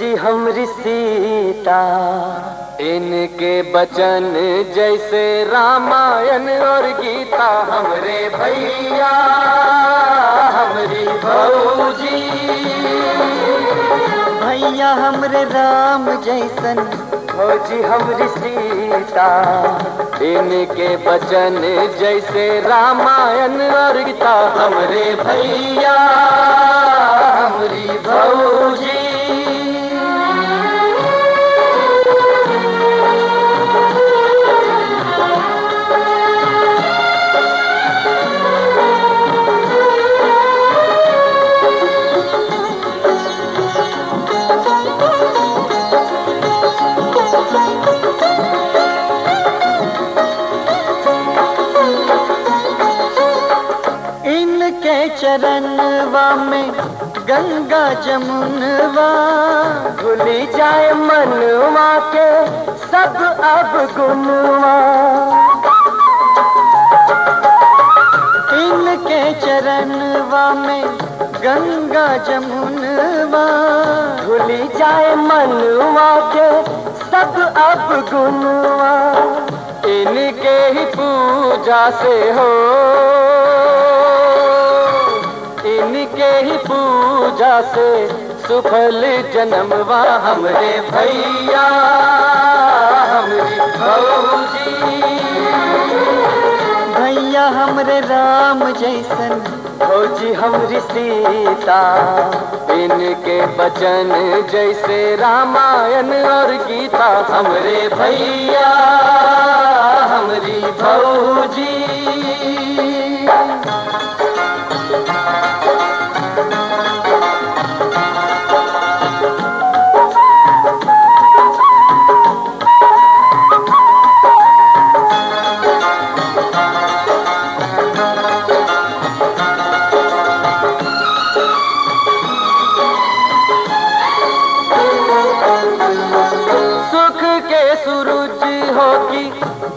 फौजी हमरी सीता इनके बचन जैसे रामायण और गीता हमरे भैया हमरी भौजी। भैया हमरे राम जैसन। फौजी हमरी सीता इनके बचन जैसे रामायण और गीता हमरे भैया हमरी भौजी। चरणवा में गंगा जमुनवा। भूली जाए मनवा के, सब अब गुनवा। इनके चरणवा में गंगा जमुनवा। भूली जाए मनवा के, सब अब गुनवा। इनके ही पूजा से हो। इनके ही पूजा से सुफल जन्म जन्मवा हमरे भैया हमरी भौजी। भैया हमरे राम जैसन। फौजी हमरी सीता इनके बचन जैसे रामायण और गीता। हमरे भैया हमरी भौजी।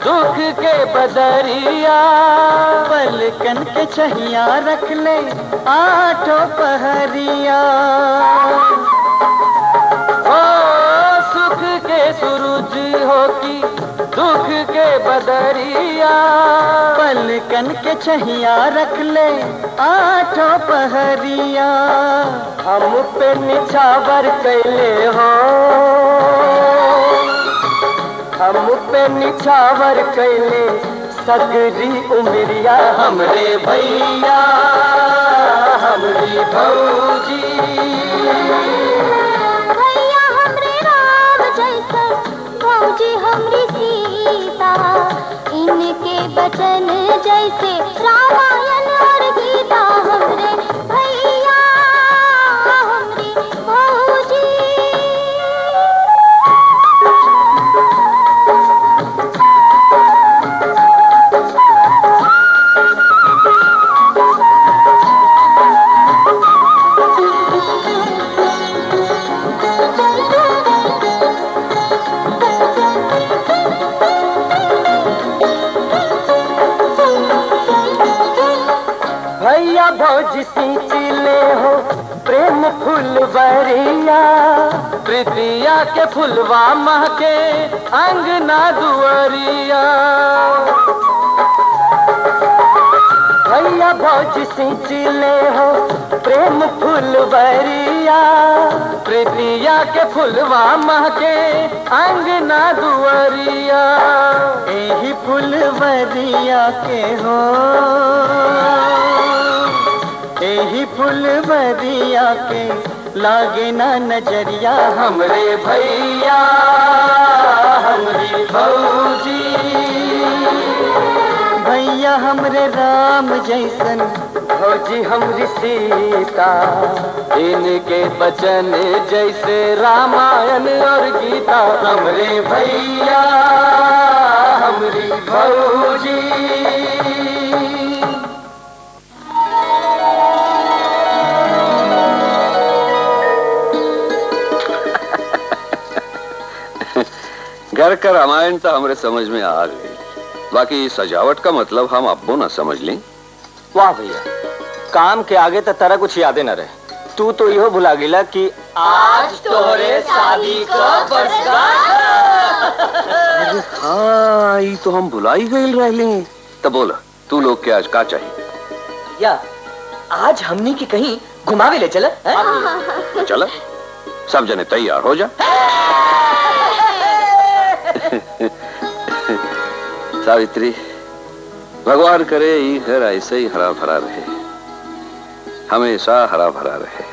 दुख के बदरिया। पलकन के छहिया रख ले आठों पहरिया। ओ सुख के सूरज होगी दुख के बदरिया। पलकन के छहिया रख ले आठों पहरिया। हम पे निछावर कैले हम निछावर कैले सगरी उमरिया, हमरे भैया, हमरी भौजी। भैया, हमरे राम जैसन भौजी, हमरी सीता। इनके बचन जैसे रामायण सींचले हो, प्रेम फुलवरिया प्रीतिया के फुलवा महके अंगना दुअरिया भैया भौजी सींचले हो, प्रेम फूल फुलवरिया प्रीतिया के फुलवा महके अंगना दुअरिया एही फुलवरिया के हो। एही फुलवरिया के लागे ना नज़रिया। हमरे भैया, हमरी भौजी। भैया हमरे राम जैसन। भौजी हमरी सीता। इनके बचन जैसे रामायण और गीता। हमरे भैया, हमरी भौजी। घर का रामायण तो हमारे समझ में आ गई। बाकी सजावट का मतलब हम अब्बो ना समझ लें। वाह भैया काम के आगे तो तरह कुछ यादें न रहे। तू तो यो भुला गिला कि आज तोरे शादी का अरे हाँ ये तो हम भुलाई गई रहली। तो बोला तू लोग के आज का चाहिए? या आज हमनी की कहीं घुमावे ले चल तो चला। सब जने तैयार हो जा। सावित्री भगवान करे ये घर ऐसे ही हरा भरा रहे। हमेशा हरा भरा रहे।